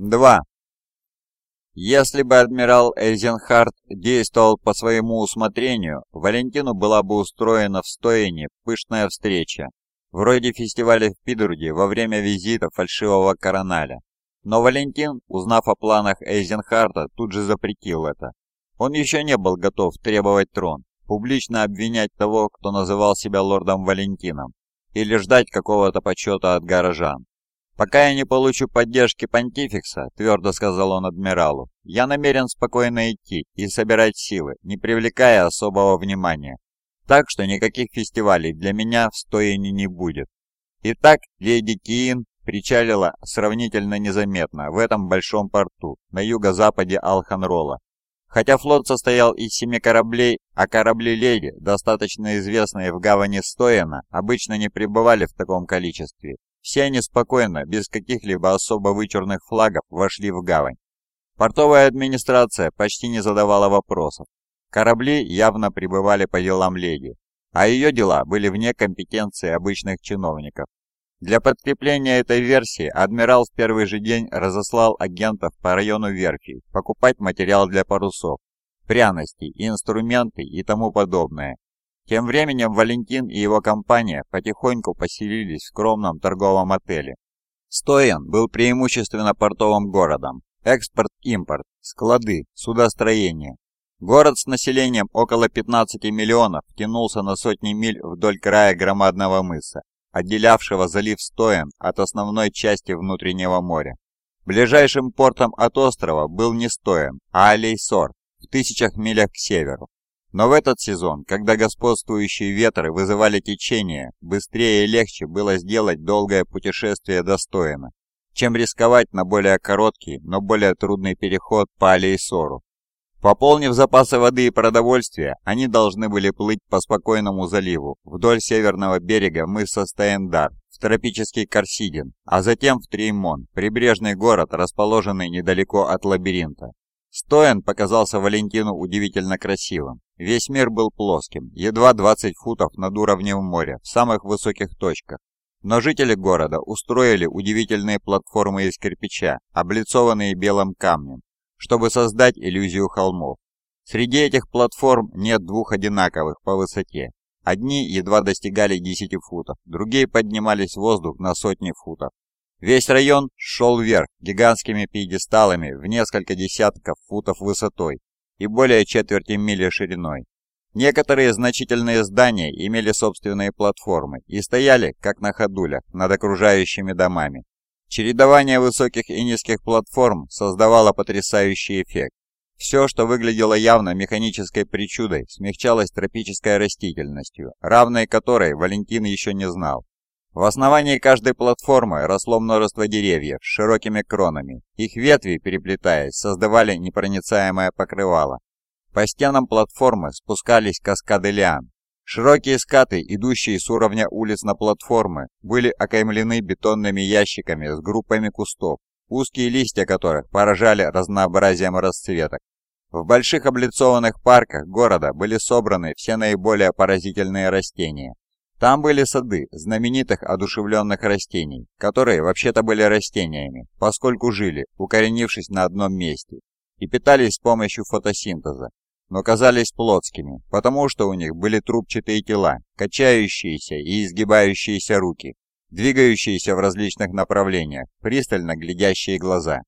2. Если бы адмирал Эйзенхарт действовал по своему усмотрению, Валентину была бы устроена в Стояне пышная встреча, вроде фестиваля в Пидруде во время визита фальшивого короналя. Но Валентин, узнав о планах Эйзенхарта, тут же запретил это. Он еще не был готов требовать трон, публично обвинять того, кто называл себя лордом Валентином, или ждать какого-то почета от горожан. «Пока я не получу поддержки понтификса», — твердо сказал он адмиралу, «я намерен спокойно идти и собирать силы, не привлекая особого внимания. Так что никаких фестивалей для меня в Стояне не будет». Итак, леди Киин причалила сравнительно незаметно в этом большом порту на юго-западе Алханрола. Хотя флот состоял из семи кораблей, а корабли «Леди», достаточно известные в гавани Стояна, обычно не пребывали в таком количестве, все они спокойно, без каких-либо особо вычурных флагов, вошли в гавань. Портовая администрация почти не задавала вопросов. Корабли явно прибывали по делам леди, а ее дела были вне компетенции обычных чиновников. Для подкрепления этой версии адмирал в первый же день разослал агентов по району верфи покупать материал для парусов, пряности, инструменты и тому подобное, тем временем Валентин и его компания потихоньку поселились в скромном торговом отеле. Стоян был преимущественно портовым городом. Экспорт-импорт, склады, судостроение. Город с населением около 15 миллионов тянулся на сотни миль вдоль края громадного мыса, отделявшего залив Стоян от основной части внутреннего моря. Ближайшим портом от острова был не Стоян, а Алейсор, в тысячах милях к северу. Но в этот сезон, когда господствующие ветры вызывали течение, быстрее и легче было сделать долгое путешествие достойно, чем рисковать на более короткий, но более трудный переход по Алейсору. Пополнив запасы воды и продовольствия, они должны были плыть по спокойному заливу вдоль северного берега мыса Стаендар в тропический Корсидин, а затем в Триемон, прибрежный город, расположенный недалеко от лабиринта. Стоян показался Валентину удивительно красивым. Весь мир был плоским, едва 20 футов над уровнем моря, в самых высоких точках. Но жители города устроили удивительные платформы из кирпича, облицованные белым камнем, чтобы создать иллюзию холмов. Среди этих платформ нет двух одинаковых по высоте. Одни едва достигали 10 футов, другие поднимались в воздух на сотни футов. Весь район шел вверх гигантскими пьедесталами в несколько десятков футов высотой и более четверти мили шириной. Некоторые значительные здания имели собственные платформы и стояли, как на ходулях, над окружающими домами. Чередование высоких и низких платформ создавало потрясающий эффект. Все, что выглядело явно механической причудой, смягчалось тропической растительностью, равной которой Валентин еще не знал. В основании каждой платформы росло множество деревьев с широкими кронами. Их ветви, переплетаясь, создавали непроницаемое покрывало. По стенам платформы спускались каскады лиан. Широкие скаты, идущие с уровня улиц на платформы, были окаймлены бетонными ящиками с группами кустов, узкие листья которых поражали разнообразием расцветок. В больших облицованных парках города были собраны все наиболее поразительные растения. Там были сады знаменитых одушевленных растений, которые вообще-то были растениями, поскольку жили, укоренившись на одном месте, и питались с помощью фотосинтеза, но казались плотскими, потому что у них были трубчатые тела, качающиеся и изгибающиеся руки, двигающиеся в различных направлениях, пристально глядящие глаза.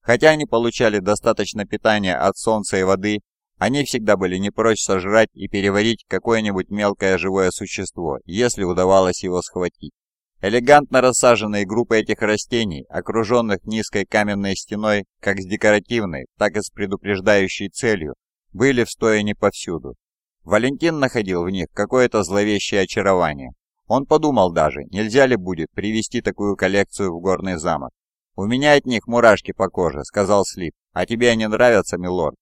Хотя они получали достаточно питания от солнца и воды, они всегда были не прочь сожрать и переварить какое-нибудь мелкое живое существо, если удавалось его схватить. Элегантно рассаженные группы этих растений, окруженных низкой каменной стеной как с декоративной, так и с предупреждающей целью, были в стояне повсюду. Валентин находил в них какое-то зловещее очарование. Он подумал даже, нельзя ли будет привести такую коллекцию в горный замок. «У меня от них мурашки по коже», — сказал Слип. «А тебе они нравятся, милорд?»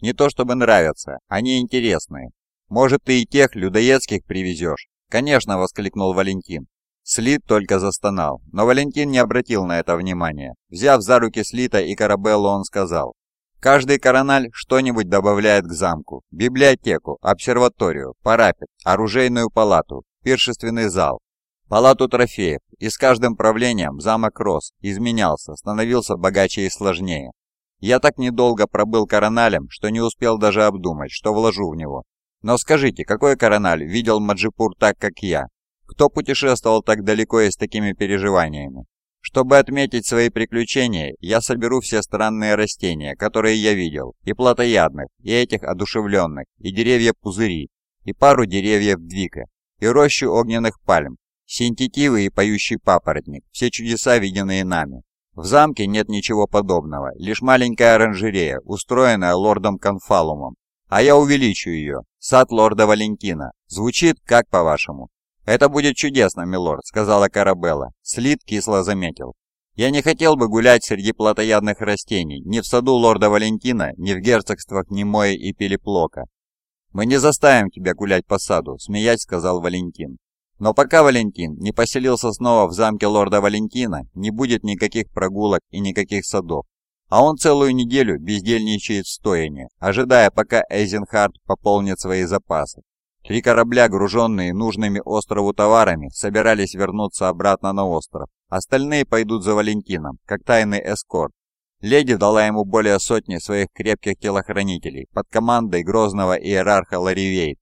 Не то чтобы нравятся, они интересные. Может, ты и тех людоедских привезешь?» «Конечно!» — воскликнул Валентин. Слит только застонал, но Валентин не обратил на это внимания. Взяв за руки Слита и Карабеллу, он сказал, «Каждый корональ что-нибудь добавляет к замку. Библиотеку, обсерваторию, парапет, оружейную палату, пиршественный зал. палату трофеев, и с каждым правлением замок рос, изменялся, становился богаче и сложнее. Я так недолго пробыл короналем, что не успел даже обдумать, что вложу в него. Но скажите, какой корональ видел Маджипур так, как я? Кто путешествовал так далеко и с такими переживаниями? Чтобы отметить свои приключения, я соберу все странные растения, которые я видел, и плотоядных, и этих одушевленных, и деревья-пузыри, и пару деревьев двика, и рощу огненных пальм, синтетивы и поющий папоротник, все чудеса, виденные нами. В замке нет ничего подобного, лишь маленькая оранжерея, устроенная лордом Конфалумом. А я увеличу ее. Сад лорда Валентина. Звучит как по-вашему? «Это будет чудесно, милорд», — сказала Карабелла. Слит кисло заметил. «Я не хотел бы гулять среди плотоядных растений, ни в саду лорда Валентина, ни в герцогствах Немоя и Пелеплока». «Мы не заставим тебя гулять по саду», — смеясь сказал Валентин. Но пока Валентин не поселился снова в замке лорда Валентина, не будет никаких прогулок и никаких садов. А он целую неделю бездельничает в стоянии, ожидая, пока Эйзенхард пополнит свои запасы. Три корабля, груженные нужными острову товарами, собирались вернуться обратно на остров. Остальные пойдут за Валентином, как тайный эскорт. Леди дала ему более сотни своих крепких телохранителей под командой грозного иерарха Ларивейт.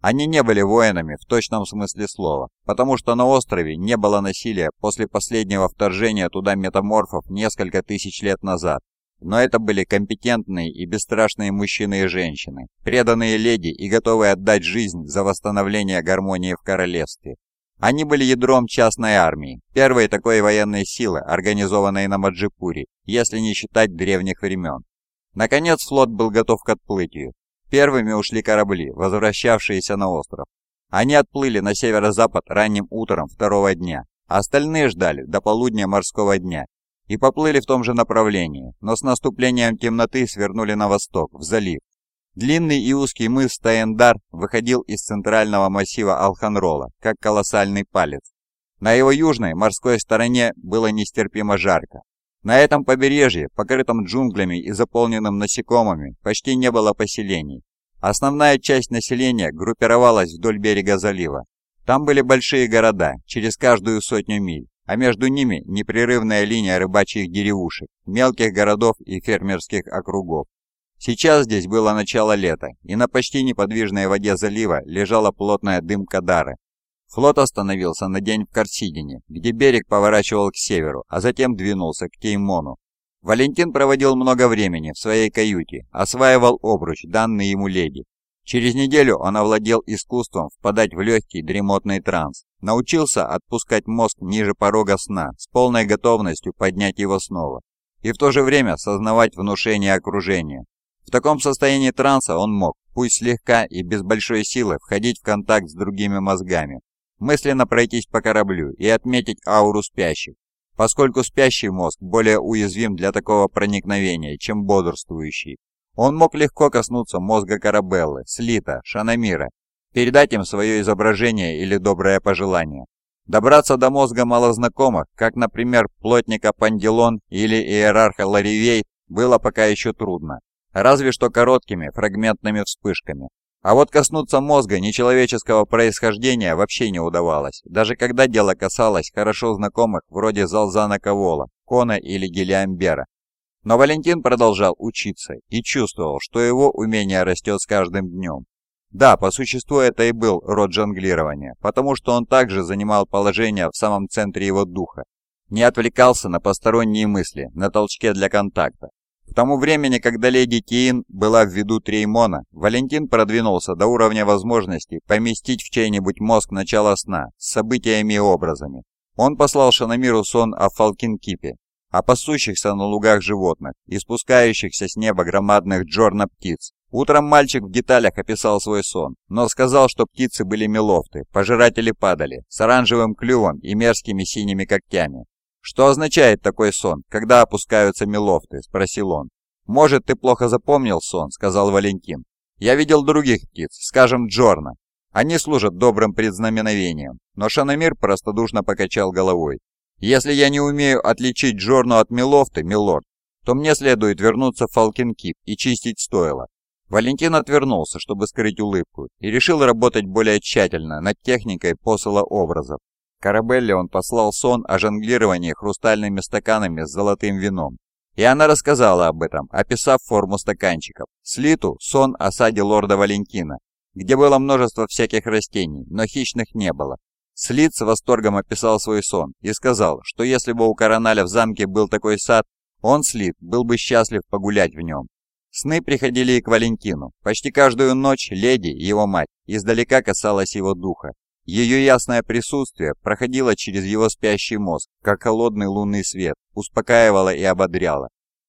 Они не были воинами в точном смысле слова, потому что на острове не было насилия после последнего вторжения туда метаморфов несколько тысяч лет назад. Но это были компетентные и бесстрашные мужчины и женщины, преданные леди и готовые отдать жизнь за восстановление гармонии в королевстве. Они были ядром частной армии, первой такой военной силы, организованной на Маджипуре, если не считать древних времен. Наконец флот был готов к отплытию. Первыми ушли корабли, возвращавшиеся на остров. Они отплыли на северо-запад ранним утром второго дня, а остальные ждали до полудня морского дня и поплыли в том же направлении, но с наступлением темноты свернули на восток, в залив. Длинный и узкий мыс Таендар выходил из центрального массива Алханрола, как колоссальный палец. На его южной морской стороне было нестерпимо жарко. На этом побережье, покрытом джунглями и заполненным насекомыми, почти не было поселений. Основная часть населения группировалась вдоль берега залива. Там были большие города, через каждую сотню миль, а между ними непрерывная линия рыбачьих деревушек, мелких городов и фермерских округов. Сейчас здесь было начало лета, и на почти неподвижной воде залива лежала плотная дымка дары. Флот остановился на день в Корсидине, где берег поворачивал к северу, а затем двинулся к Кеймону. Валентин проводил много времени в своей каюте, осваивал обруч, данный ему леди, Через неделю он овладел искусством впадать в легкий дремотный транс, научился отпускать мозг ниже порога сна с полной готовностью поднять его снова, и в то же время сознавать внушение окружения. В таком состоянии транса он мог, пусть слегка и без большой силы, входить в контакт с другими мозгами, мысленно пройтись по кораблю и отметить ауру спящих, поскольку спящий мозг более уязвим для такого проникновения, чем бодрствующий. Он мог легко коснуться мозга Карабеллы, Слита, Шанамира, передать им свое изображение или доброе пожелание. Добраться до мозга малознакомых, как, например, плотника Пандилон или иерарха Ларивей, было пока еще трудно, разве что короткими фрагментными вспышками. А вот коснуться мозга нечеловеческого происхождения вообще не удавалось, даже когда дело касалось хорошо знакомых вроде Залзана Кавола, Кона или Гелиамбера, но Валентин продолжал учиться и чувствовал, что его умение растет с каждым днем. Да, по существу это и был род жонглирования, потому что он также занимал положение в самом центре его духа, не отвлекался на посторонние мысли, на толчке для контакта. К тому времени, когда леди Тиин была в виду Треймона, Валентин продвинулся до уровня возможности поместить в чей-нибудь мозг начало сна с событиями и образами. Он послал Шанамиру сон о Фалкинкипе, о пасущихся на лугах животных и спускающихся с неба громадных джорна-птиц. Утром мальчик в деталях описал свой сон, но сказал, что птицы были мелофты, пожиратели падали, с оранжевым клювом и мерзкими синими когтями. «Что означает такой сон, когда опускаются мелофты?» – спросил он. «Может, ты плохо запомнил сон?» – сказал Валентин. «Я видел других птиц, скажем, джорна. Они служат добрым предзнаменовением». Но Шанамир простодушно покачал головой. Если я не умею отличить Джорну от Милофты, милорд, то мне следует вернуться в Фалкинкип и чистить стойло. Валентин отвернулся, чтобы скрыть улыбку, и решил работать более тщательно над техникой посыла образов. Карабелле он послал сон о жонглировании хрустальными стаканами с золотым вином. И она рассказала об этом, описав форму стаканчиков. Слиту – сон о саде лорда Валентина, где было множество всяких растений, но хищных не было. Слит с восторгом описал свой сон и сказал, что если бы у Короналя в замке был такой сад, он, Слит, был бы счастлив погулять в нем. Сны приходили и к Валентину. Почти каждую ночь леди, его мать, издалека касалась его духа. Ее ясное присутствие проходило через его спящий мозг, как холодный лунный свет, успокаивало и ободряло.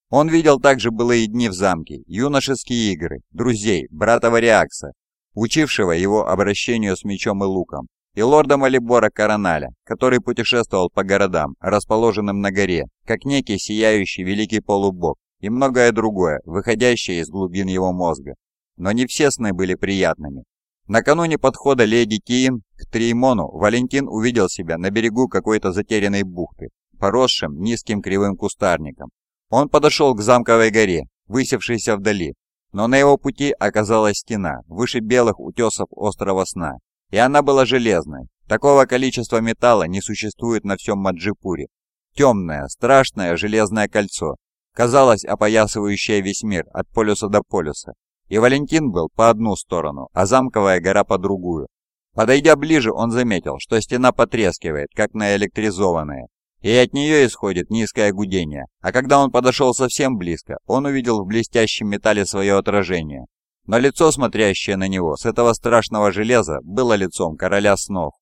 Он видел также былые дни в замке, юношеские игры, друзей, брата Вариакса, учившего его обращению с мечом и луком, и лорда Малибора Короналя, который путешествовал по городам, расположенным на горе, как некий сияющий великий полубог, и многое другое, выходящее из глубин его мозга. Но не все сны были приятными. Накануне подхода леди Тиин к Триимону Валентин увидел себя на берегу какой-то затерянной бухты, поросшим низким кривым кустарником. Он подошел к замковой горе, высевшейся вдали, но на его пути оказалась стена, выше белых утесов острова сна, и она была железной. Такого количества металла не существует на всем Маджипуре. Темное, страшное железное кольцо, казалось опоясывающее весь мир от полюса до полюса. И Валентин был по одну сторону, а замковая гора по другую. Подойдя ближе, он заметил, что стена потрескивает, как наэлектризованная, и от нее исходит низкое гудение. А когда он подошел совсем близко, он увидел в блестящем металле свое отражение. Но лицо, смотрящее на него с этого страшного железа, было лицом короля снов.